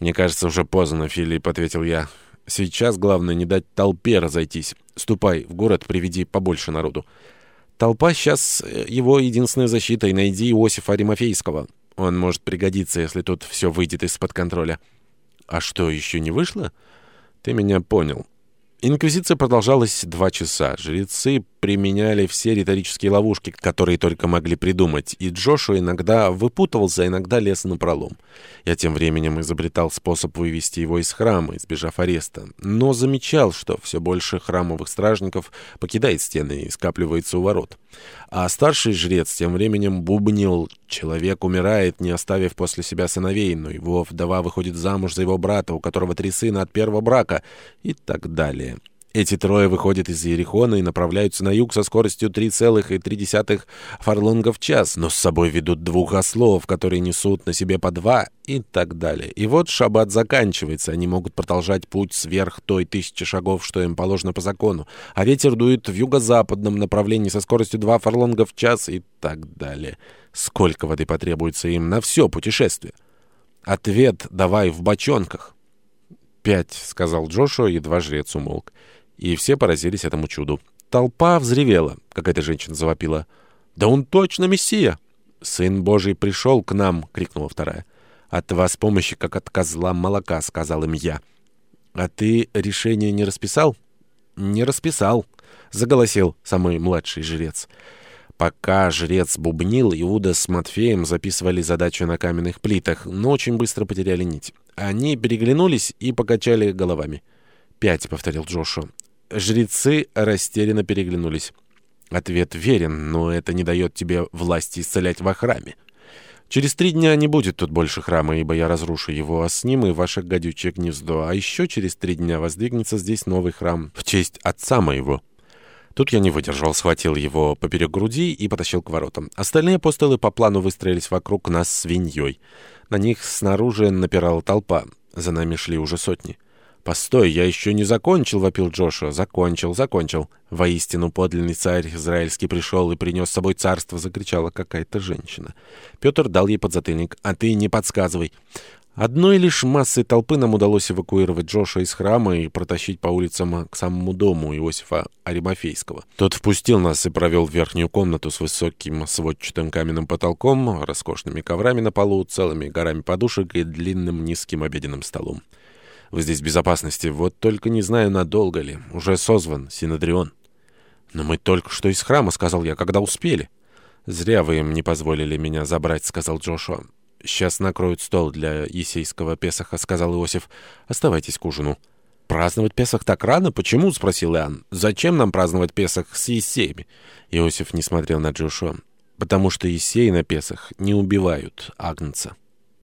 «Мне кажется, уже поздно, Филипп», — ответил я. «Сейчас главное не дать толпе разойтись. Ступай в город, приведи побольше народу». Толпа сейчас э, его единственная защита, и найди Иосифа Аримофейского. Он может пригодиться, если тут все выйдет из-под контроля. А что, еще не вышло? Ты меня понял. Инквизиция продолжалась два часа. Жрецы применяли все риторические ловушки, которые только могли придумать, и Джошуа иногда выпутывался, а иногда лез на пролом. Я тем временем изобретал способ вывести его из храма, избежав ареста, но замечал, что все больше храмовых стражников покидает стены и скапливается у ворот. А старший жрец тем временем бубнил «Человек умирает, не оставив после себя сыновей, но его вдова выходит замуж за его брата, у которого три сына от первого брака» и так далее. Эти трое выходят из Иерихона и направляются на юг со скоростью 3,3 фарлонгов в час, но с собой ведут двух ослов, которые несут на себе по два и так далее. И вот шаббат заканчивается, они могут продолжать путь сверх той тысячи шагов, что им положено по закону, а ветер дует в юго-западном направлении со скоростью 2 фарлонга в час и так далее. Сколько воды потребуется им на все путешествие? Ответ давай в бочонках. «Пять», — сказал Джошуа, едва жрец умолк и все поразились этому чуду. Толпа взревела. Какая-то женщина завопила. «Да он точно мессия!» «Сын Божий пришел к нам!» — крикнула вторая. «От вас помощи, как от козла молока», — сказал им я. «А ты решение не расписал?» «Не расписал», — заголосил самый младший жрец. Пока жрец бубнил, Иуда с Матфеем записывали задачу на каменных плитах, но очень быстро потеряли нить. Они переглянулись и покачали головами. «Пять», — повторил Джошуа. Жрецы растерянно переглянулись. Ответ верен, но это не дает тебе власти исцелять во храме. Через три дня не будет тут больше храма, ибо я разрушу его, а с ним и ваше гадючее гнездо. А еще через три дня воздвигнется здесь новый храм в честь отца моего». Тут я не выдержал, схватил его поперек груди и потащил к воротам. Остальные апостолы по плану выстроились вокруг нас свиньей. На них снаружи напирала толпа. За нами шли уже сотни. «Постой, я еще не закончил», — вопил Джошуа. «Закончил, закончил». «Воистину подлинный царь израильский пришел и принес с собой царство», — закричала какая-то женщина. Петр дал ей подзатыльник. «А ты не подсказывай». Одной лишь массой толпы нам удалось эвакуировать Джоша из храма и протащить по улицам к самому дому Иосифа Аримофейского. Тот впустил нас и провел в верхнюю комнату с высоким сводчатым каменным потолком, роскошными коврами на полу, целыми горами подушек и длинным низким обеденным столом. Вы здесь в безопасности. Вот только не знаю, надолго ли. Уже созван Синодрион. Но мы только что из храма, сказал я, когда успели. Зря вы им не позволили меня забрать, сказал Джошуа. Сейчас накроют стол для Есейского Песаха, сказал Иосиф. Оставайтесь к ужину. «Праздновать Песах так рано? Почему?» — спросил Иоанн. «Зачем нам праздновать Песах с Есеями?» Иосиф не смотрел на Джошуа. «Потому что Есеи на Песах не убивают Агнца».